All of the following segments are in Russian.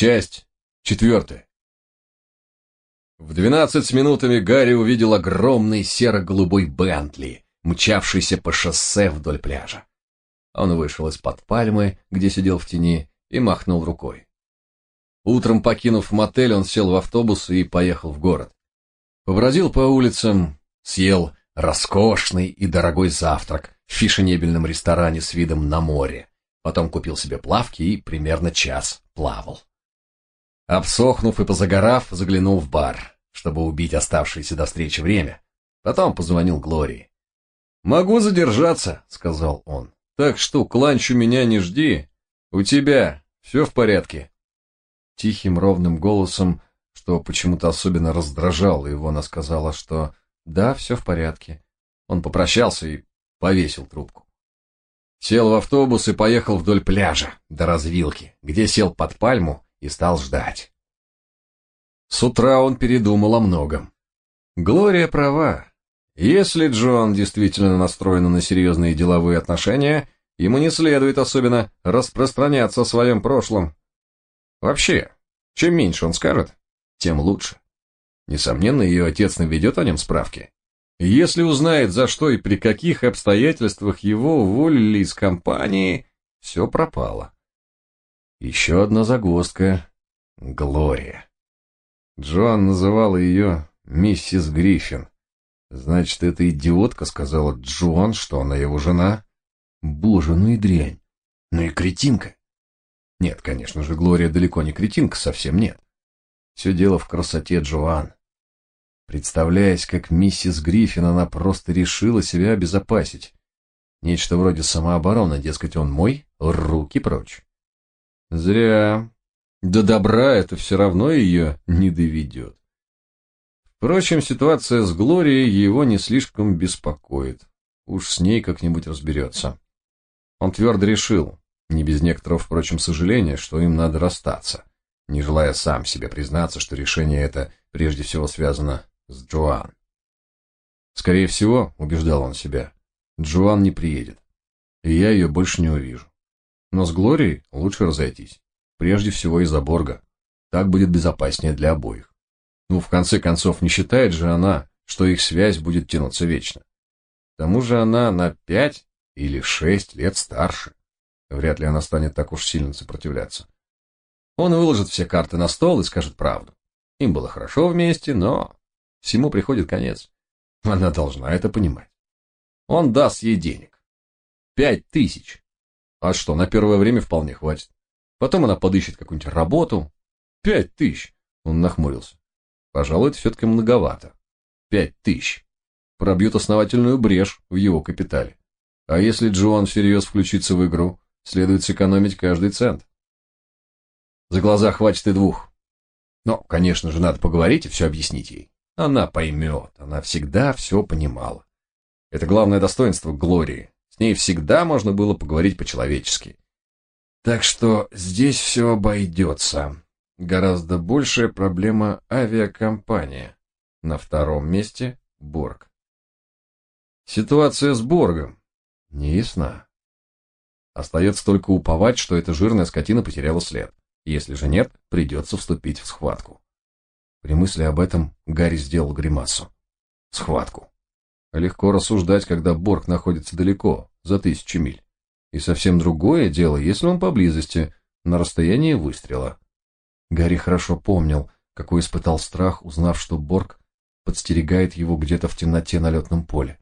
Часть четвертая. В двенадцать с минутами Гарри увидел огромный серо-голубой Бентли, мчавшийся по шоссе вдоль пляжа. Он вышел из-под пальмы, где сидел в тени, и махнул рукой. Утром, покинув мотель, он сел в автобус и поехал в город. Побродил по улицам, съел роскошный и дорогой завтрак в фишенебельном ресторане с видом на море. Потом купил себе плавки и примерно час плавал. Обсохнув и позагорав, заглянул в бар, чтобы убить оставшееся до встречи время. Потом позвонил Глории. «Могу задержаться», — сказал он. «Так что к ланчу меня не жди. У тебя все в порядке?» Тихим ровным голосом, что почему-то особенно раздражало его, она сказала, что «да, все в порядке». Он попрощался и повесил трубку. Сел в автобус и поехал вдоль пляжа, до развилки, где сел под пальму и стал ждать. С утра он передумал о многом. Глория права. Если Джон действительно настроен на серьезные деловые отношения, ему не следует особенно распространяться о своем прошлом. Вообще, чем меньше он скажет, тем лучше. Несомненно, ее отец наведет о нем справки. Если узнает, за что и при каких обстоятельствах его уволили из компании, все пропало. Еще одна загвоздка — Глория. Джоан называла ее миссис Гриффин. Значит, эта идиотка сказала Джоан, что она его жена? Боже, ну и дрянь. Ну и кретинка. Нет, конечно же, Глория далеко не кретинка, совсем нет. Все дело в красоте Джоан. Представляясь, как миссис Гриффин, она просто решила себя обезопасить. Нечто вроде самообороны, дескать, он мой, руки прочь. Зря. До добра это все равно ее не доведет. Впрочем, ситуация с Глорией его не слишком беспокоит. Уж с ней как-нибудь разберется. Он твердо решил, не без некоторого, впрочем, сожаления, что им надо расстаться, не желая сам себе признаться, что решение это прежде всего связано с Джоан. Скорее всего, убеждал он себя, Джоан не приедет, и я ее больше не увижу. Но с Глорией лучше разойтись. Прежде всего из-за Борга. Так будет безопаснее для обоих. Ну, в конце концов, не считает же она, что их связь будет тянуться вечно. К тому же она на пять или шесть лет старше. Вряд ли она станет так уж сильно сопротивляться. Он выложит все карты на стол и скажет правду. Им было хорошо вместе, но всему приходит конец. Она должна это понимать. Он даст ей денег. Пять тысяч. А что, на первое время вполне хватит. Потом она подыщет какую-нибудь работу. Пять тысяч. Он нахмурился. Пожалуй, это все-таки многовато. Пять тысяч. Пробьет основательную брешь в его капитале. А если Джоан всерьез включится в игру, следует сэкономить каждый цент. За глаза хватит и двух. Но, конечно же, надо поговорить и все объяснить ей. Она поймет, она всегда все понимала. Это главное достоинство Глории. С ней всегда можно было поговорить по-человечески. Так что здесь все обойдется. Гораздо большая проблема авиакомпания. На втором месте Борг. Ситуация с Боргом не ясна. Остается только уповать, что эта жирная скотина потеряла след. Если же нет, придется вступить в схватку. При мысли об этом Гарри сделал гримасу. Схватку. Легко рассуждать, когда Борг находится далеко, за тысячи миль. И совсем другое дело, если он поблизости, на расстоянии выстрела. Гарри хорошо помнил, какой испытал страх, узнав, что Борг подстерегает его где-то в темноте на летном поле.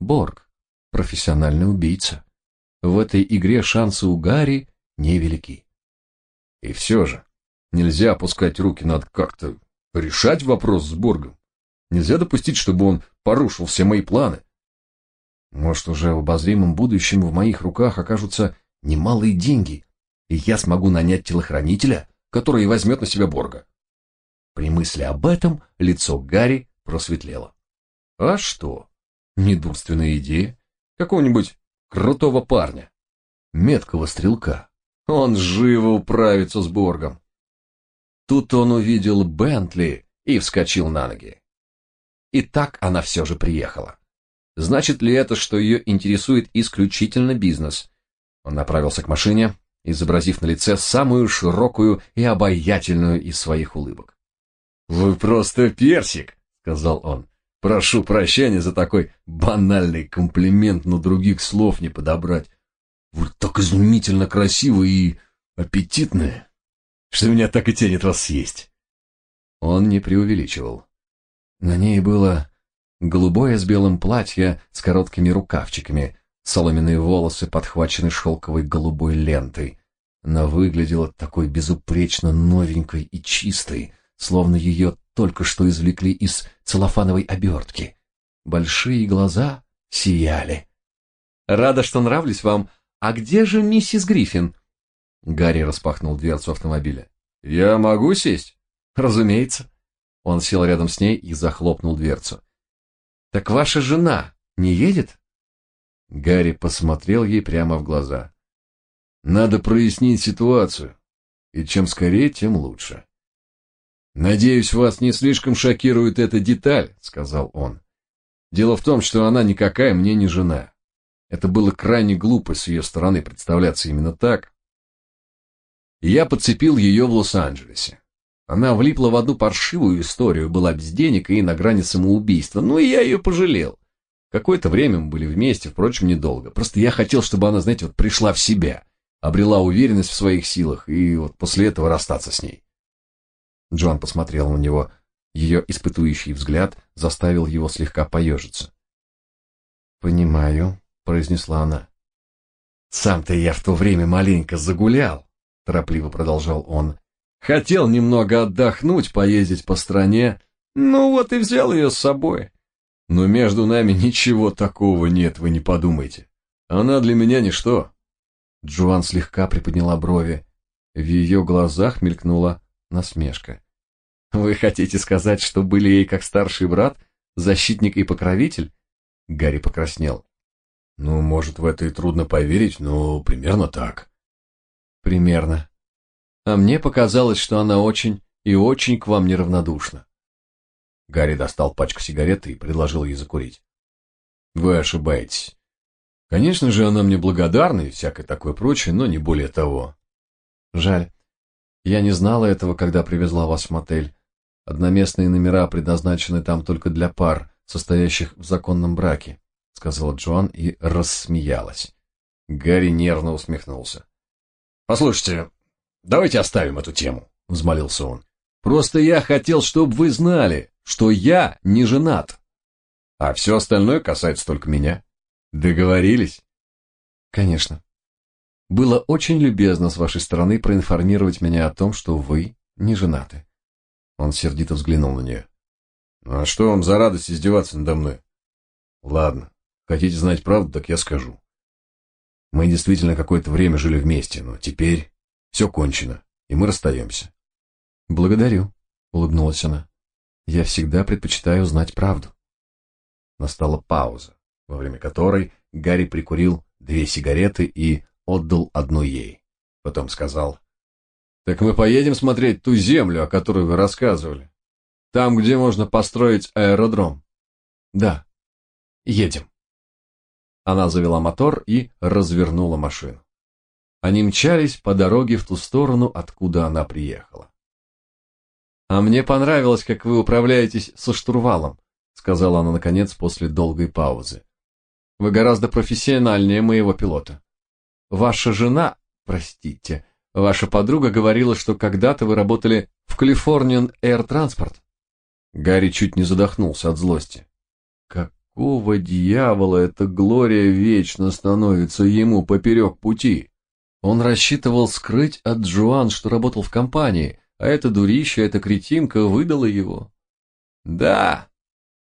Борг — профессиональный убийца. В этой игре шансы у Гарри невелики. И все же, нельзя опускать руки, надо как-то решать вопрос с Боргом. Нельзя допустить, чтобы он порушил все мои планы. Может, уже в обозримом будущем в моих руках окажутся немалые деньги, и я смогу нанять телохранителя, который возьмет на себя Борга. При мысли об этом лицо Гарри просветлело. А что? Недурственная идея. Какого-нибудь крутого парня. Меткого стрелка. Он живо управится с Боргом. Тут он увидел Бентли и вскочил на ноги. И так она все же приехала. Значит ли это, что ее интересует исключительно бизнес? Он направился к машине, изобразив на лице самую широкую и обаятельную из своих улыбок. «Вы просто персик», — сказал он. «Прошу прощения за такой банальный комплимент, но других слов не подобрать. Вы так изумительно красивы и аппетитны, что меня так и тянет вас съесть». Он не преувеличивал. На ней было голубое с белым платье с короткими рукавчиками, соломенные волосы подхвачены шелковой голубой лентой. Она выглядела такой безупречно новенькой и чистой, словно ее только что извлекли из целлофановой обертки. Большие глаза сияли. «Рада, что нравлюсь вам. А где же миссис Гриффин?» Гарри распахнул дверцу автомобиля. «Я могу сесть?» «Разумеется». Он сел рядом с ней и захлопнул дверцу. «Так ваша жена не едет?» Гарри посмотрел ей прямо в глаза. «Надо прояснить ситуацию, и чем скорее, тем лучше». «Надеюсь, вас не слишком шокирует эта деталь», — сказал он. «Дело в том, что она никакая мне не жена. Это было крайне глупо с ее стороны представляться именно так. Я подцепил ее в Лос-Анджелесе. Она влипла в одну паршивую историю, была без денег и на грани самоубийства, ну и я ее пожалел. Какое-то время мы были вместе, впрочем, недолго. Просто я хотел, чтобы она, знаете, вот пришла в себя, обрела уверенность в своих силах и вот после этого расстаться с ней. Джон посмотрел на него. Ее испытующий взгляд заставил его слегка поежиться. «Понимаю», — произнесла она. «Сам-то я в то время маленько загулял», — торопливо продолжал он. Хотел немного отдохнуть, поездить по стране, ну вот и взял ее с собой. Но между нами ничего такого нет, вы не подумайте. Она для меня ничто. Джоан слегка приподняла брови. В ее глазах мелькнула насмешка. Вы хотите сказать, что были ей как старший брат, защитник и покровитель? Гарри покраснел. Ну, может, в это и трудно поверить, но примерно так. Примерно. А мне показалось, что она очень и очень к вам неравнодушна. Гарри достал пачку сигарет и предложил ей закурить. Вы ошибаетесь. Конечно же, она мне благодарна и всякое такое прочее, но не более того. Жаль. Я не знала этого, когда привезла вас в мотель. Одноместные номера предназначены там только для пар, состоящих в законном браке, сказала Джоан и рассмеялась. Гарри нервно усмехнулся. Послушайте, Давайте оставим эту тему, взмолился он. Просто я хотел, чтобы вы знали, что я не женат. А все остальное касается только меня. Договорились? Конечно. Было очень любезно с вашей стороны проинформировать меня о том, что вы не женаты. Он сердито взглянул на нее. Ну а что вам за радость издеваться надо мной? Ладно, хотите знать правду, так я скажу. Мы действительно какое-то время жили вместе, но теперь все кончено, и мы расстаемся. Благодарю, улыбнулась она. Я всегда предпочитаю знать правду. Настала пауза, во время которой Гарри прикурил две сигареты и отдал одну ей. Потом сказал, «Так мы поедем смотреть ту землю, о которой вы рассказывали. Там, где можно построить аэродром». «Да, едем». Она завела мотор и развернула машину. Они мчались по дороге в ту сторону, откуда она приехала. «А мне понравилось, как вы управляетесь со штурвалом», сказала она наконец после долгой паузы. «Вы гораздо профессиональнее моего пилота. Ваша жена, простите, ваша подруга говорила, что когда-то вы работали в Californian Air Transport». Гарри чуть не задохнулся от злости. Какого дьявола эта Глория вечно становится ему поперек пути? Он рассчитывал скрыть от Джоан, что работал в компании, а эта дурища, эта кретинка выдала его. «Да,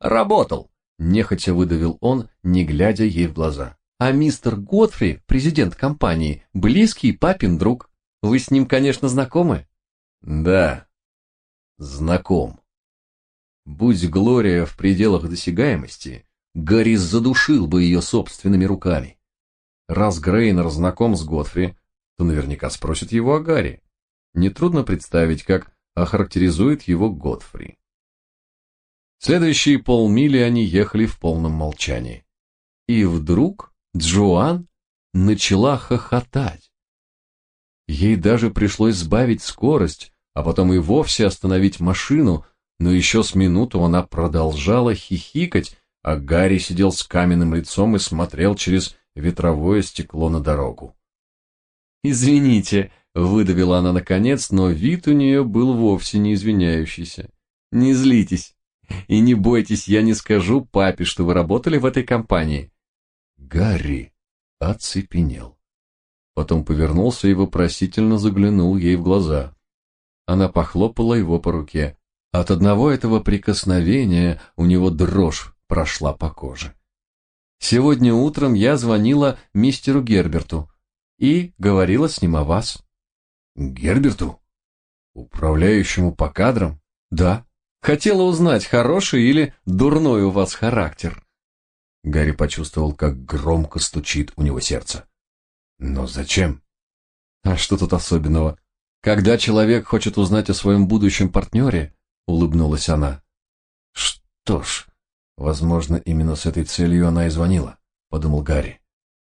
работал», — нехотя выдавил он, не глядя ей в глаза. «А мистер Готфри, президент компании, близкий папин друг. Вы с ним, конечно, знакомы?» «Да, знаком». Будь Глория в пределах досягаемости, Гарри задушил бы ее собственными руками. Раз Грейнер знаком с Готфри, то наверняка спросит его о Гарри. Нетрудно представить, как охарактеризует его Годфри. Следующие полмили они ехали в полном молчании. И вдруг Джоан начала хохотать. Ей даже пришлось сбавить скорость, а потом и вовсе остановить машину, но еще с минуту она продолжала хихикать, а Гарри сидел с каменным лицом и смотрел через ветровое стекло на дорогу. «Извините», — выдавила она наконец, но вид у нее был вовсе не извиняющийся. «Не злитесь и не бойтесь, я не скажу папе, что вы работали в этой компании». Гарри оцепенел. Потом повернулся и вопросительно заглянул ей в глаза. Она похлопала его по руке. От одного этого прикосновения у него дрожь прошла по коже. Сегодня утром я звонила мистеру Герберту и говорила с ним о вас. Герберту? Управляющему по кадрам? Да. Хотела узнать, хороший или дурной у вас характер. Гарри почувствовал, как громко стучит у него сердце. Но зачем? А что тут особенного? Когда человек хочет узнать о своем будущем партнере, улыбнулась она. Что ж, возможно, именно с этой целью она и звонила, подумал Гарри.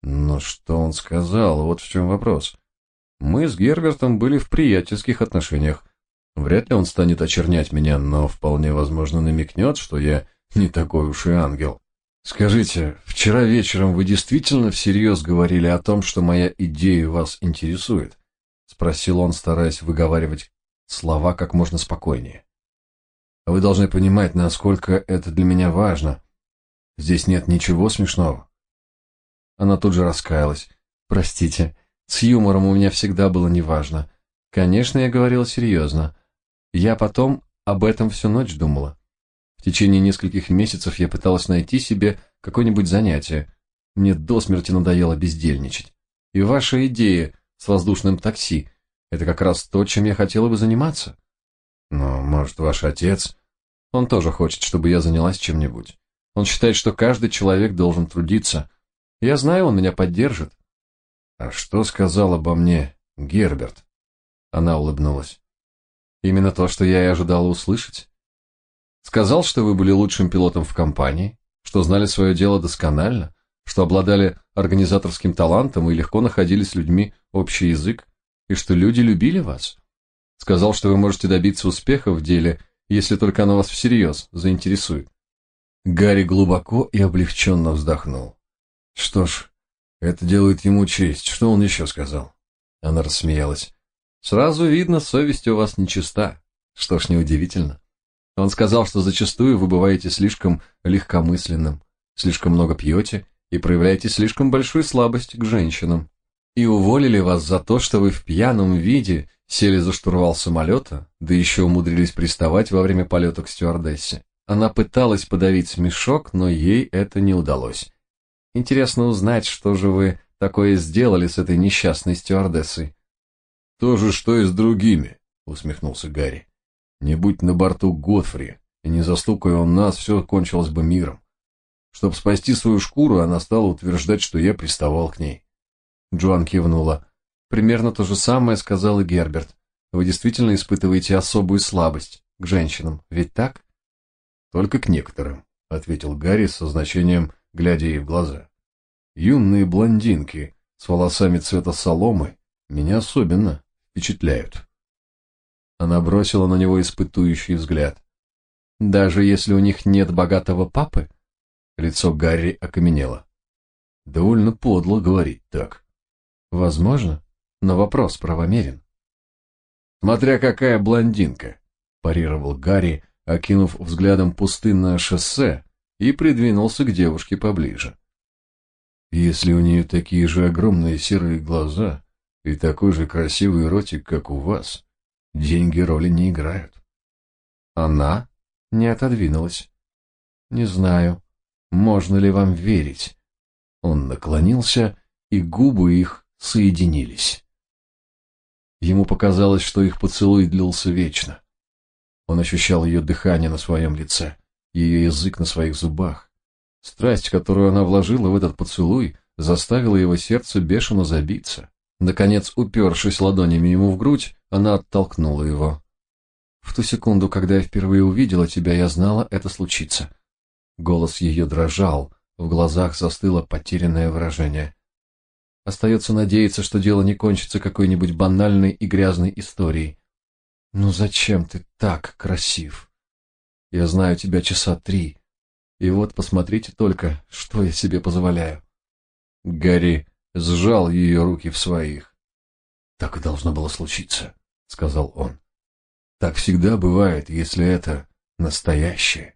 Но что он сказал, вот в чем вопрос. Мы с Гербертом были в приятельских отношениях. Вряд ли он станет очернять меня, но вполне возможно намекнет, что я не такой уж и ангел. Скажите, вчера вечером вы действительно всерьез говорили о том, что моя идея вас интересует? Спросил он, стараясь выговаривать слова как можно спокойнее. Вы должны понимать, насколько это для меня важно. Здесь нет ничего смешного. Она тут же раскаялась. Простите, с юмором у меня всегда было неважно. Конечно, я говорила серьезно. Я потом об этом всю ночь думала. В течение нескольких месяцев я пыталась найти себе какое-нибудь занятие. Мне до смерти надоело бездельничать. И ваша идея с воздушным такси – это как раз то, чем я хотела бы заниматься. Но, может, ваш отец... Он тоже хочет, чтобы я занялась чем-нибудь. Он считает, что каждый человек должен трудиться. Я знаю, он меня поддержит. А что сказал обо мне Герберт? Она улыбнулась. Именно то, что я и ожидала услышать. Сказал, что вы были лучшим пилотом в компании, что знали свое дело досконально, что обладали организаторским талантом и легко находили с людьми общий язык, и что люди любили вас. Сказал, что вы можете добиться успеха в деле, если только оно вас всерьез заинтересует. Гарри глубоко и облегченно вздохнул. Что ж, это делает ему честь. Что он еще сказал? Она рассмеялась. Сразу видно, совесть у вас нечиста. Что ж, неудивительно. Он сказал, что зачастую вы бываете слишком легкомысленным, слишком много пьете и проявляете слишком большую слабость к женщинам. И уволили вас за то, что вы в пьяном виде сели за штурвал самолета, да еще умудрились приставать во время полета к стюардессе. Она пыталась подавить смешок, но ей это не удалось. Интересно узнать, что же вы такое сделали с этой несчастной стюардессой. То же, что и с другими, усмехнулся Гарри. Не будь на борту Готфри, и не застукая он нас, все кончилось бы миром. Чтобы спасти свою шкуру, она стала утверждать, что я приставал к ней. Джоан кивнула. Примерно то же самое сказал и Герберт. Вы действительно испытываете особую слабость к женщинам, ведь так? Только к некоторым, ответил Гарри со значением, глядя ей в глаза. Юные блондинки с волосами цвета соломы меня особенно впечатляют. Она бросила на него испытующий взгляд. Даже если у них нет богатого папы? Лицо Гарри окаменело. Довольно подло говорить так. Возможно, но вопрос правомерен. Смотря какая блондинка, парировал Гарри, окинув взглядом пустынное шоссе и придвинулся к девушке поближе. Если у нее такие же огромные серые глаза и такой же красивый ротик, как у вас, Деньги роли не играют. Она не отодвинулась. Не знаю, можно ли вам верить. Он наклонился, и губы их соединились. Ему показалось, что их поцелуй длился вечно. Он ощущал ее дыхание на своем лице, ее язык на своих зубах. Страсть, которую она вложила в этот поцелуй, заставила его сердце бешено забиться. Наконец, упершись ладонями ему в грудь, она оттолкнула его. В ту секунду, когда я впервые увидела тебя, я знала, это случится. Голос ее дрожал, в глазах застыло потерянное выражение. Остается надеяться, что дело не кончится какой-нибудь банальной и грязной историей. Ну зачем ты так красив? Я знаю тебя часа три, и вот посмотрите только, что я себе позволяю. Гарри сжал ее руки в своих. Так и должно было случиться, сказал он. Так всегда бывает, если это настоящее.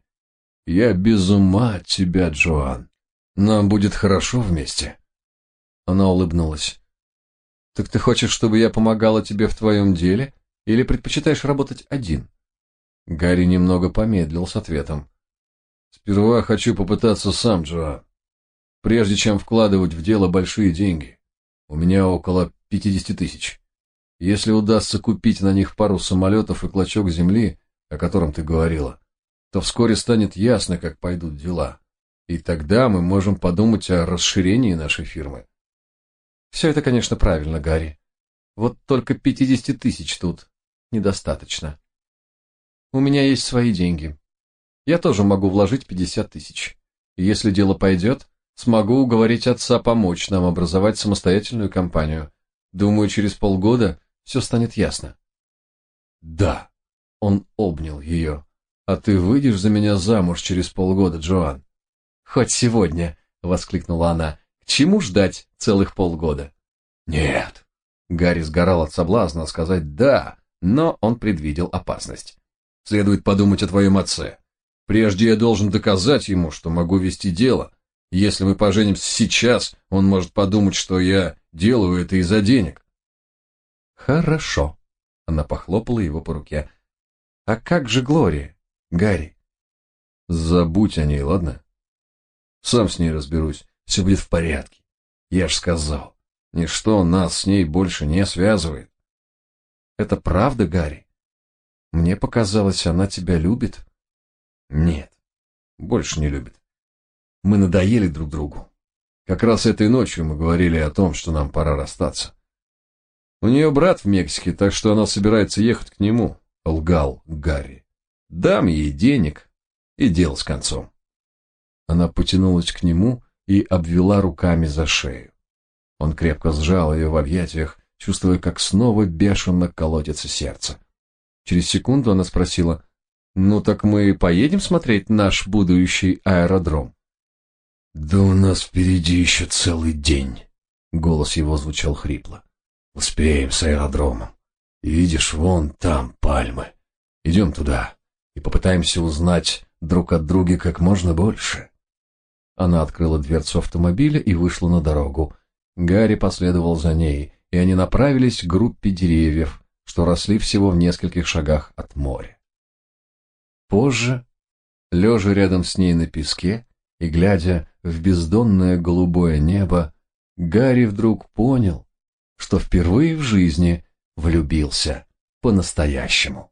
Я без ума от тебя, Джоан. Нам будет хорошо вместе. Она улыбнулась. Так ты хочешь, чтобы я помогала тебе в твоем деле, или предпочитаешь работать один? Гарри немного помедлил с ответом. Сперва хочу попытаться сам, Джоан. Прежде чем вкладывать в дело большие деньги. У меня около пятидесяти тысяч. Если удастся купить на них пару самолетов и клочок земли, о котором ты говорила, то вскоре станет ясно, как пойдут дела. И тогда мы можем подумать о расширении нашей фирмы. Все это, конечно, правильно, Гарри. Вот только пятидесяти тысяч тут недостаточно. У меня есть свои деньги. Я тоже могу вложить пятьдесят тысяч. И если дело пойдет, смогу уговорить отца помочь нам образовать самостоятельную компанию. Думаю, через полгода все станет ясно. Да, он обнял ее. А ты выйдешь за меня замуж через полгода, Джоан? Хоть сегодня, воскликнула она. К чему ждать целых полгода? Нет. Гарри сгорал от соблазна сказать «да», но он предвидел опасность. Следует подумать о твоем отце. Прежде я должен доказать ему, что могу вести дело. Если мы поженимся сейчас, он может подумать, что я делаю это из-за денег. Хорошо. Она похлопала его по руке. А как же Глория, Гарри? Забудь о ней, ладно? Сам с ней разберусь. Все будет в порядке. Я ж сказал, ничто нас с ней больше не связывает. Это правда, Гарри? Мне показалось, она тебя любит. Нет, больше не любит. Мы надоели друг другу. Как раз этой ночью мы говорили о том, что нам пора расстаться. У нее брат в Мексике, так что она собирается ехать к нему, лгал Гарри. Дам ей денег, и дело с концом. Она потянулась к нему и обвела руками за шею. Он крепко сжал ее в объятиях, чувствуя, как снова бешено колотится сердце. Через секунду она спросила, «Ну так мы поедем смотреть наш будущий аэродром?» «Да у нас впереди еще целый день», — голос его звучал хрипло. Успеем с аэродромом. Видишь, вон там пальмы. Идем туда и попытаемся узнать друг от друга как можно больше. Она открыла дверцу автомобиля и вышла на дорогу. Гарри последовал за ней, и они направились к группе деревьев, что росли всего в нескольких шагах от моря. Позже, лежа рядом с ней на песке и глядя в бездонное голубое небо, Гарри вдруг понял, что впервые в жизни влюбился по-настоящему.